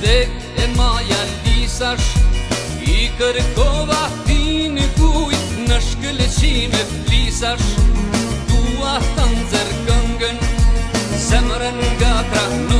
Dek e maja janë I kërkova ti në kujt Në shkële qime flisash Tu të nëzër këngën Se më nga krahnu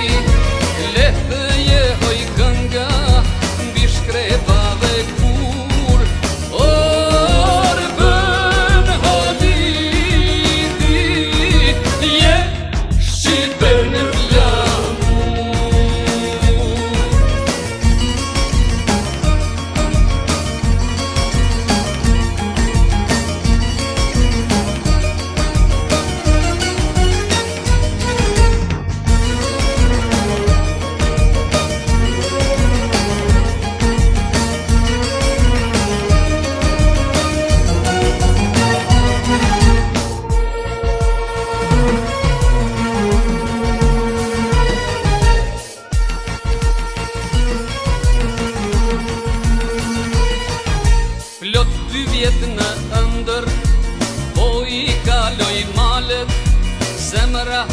jetë në ëndër Po i kaloj malet Zemëra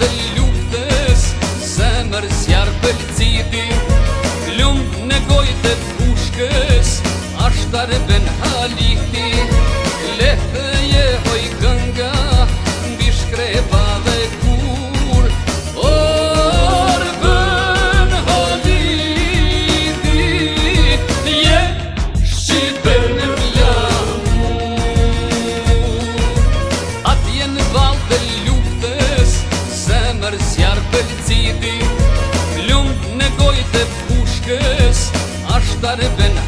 dhe luftes Zemër sjarë për citit Lumë në gojtë pushkes dostlar ben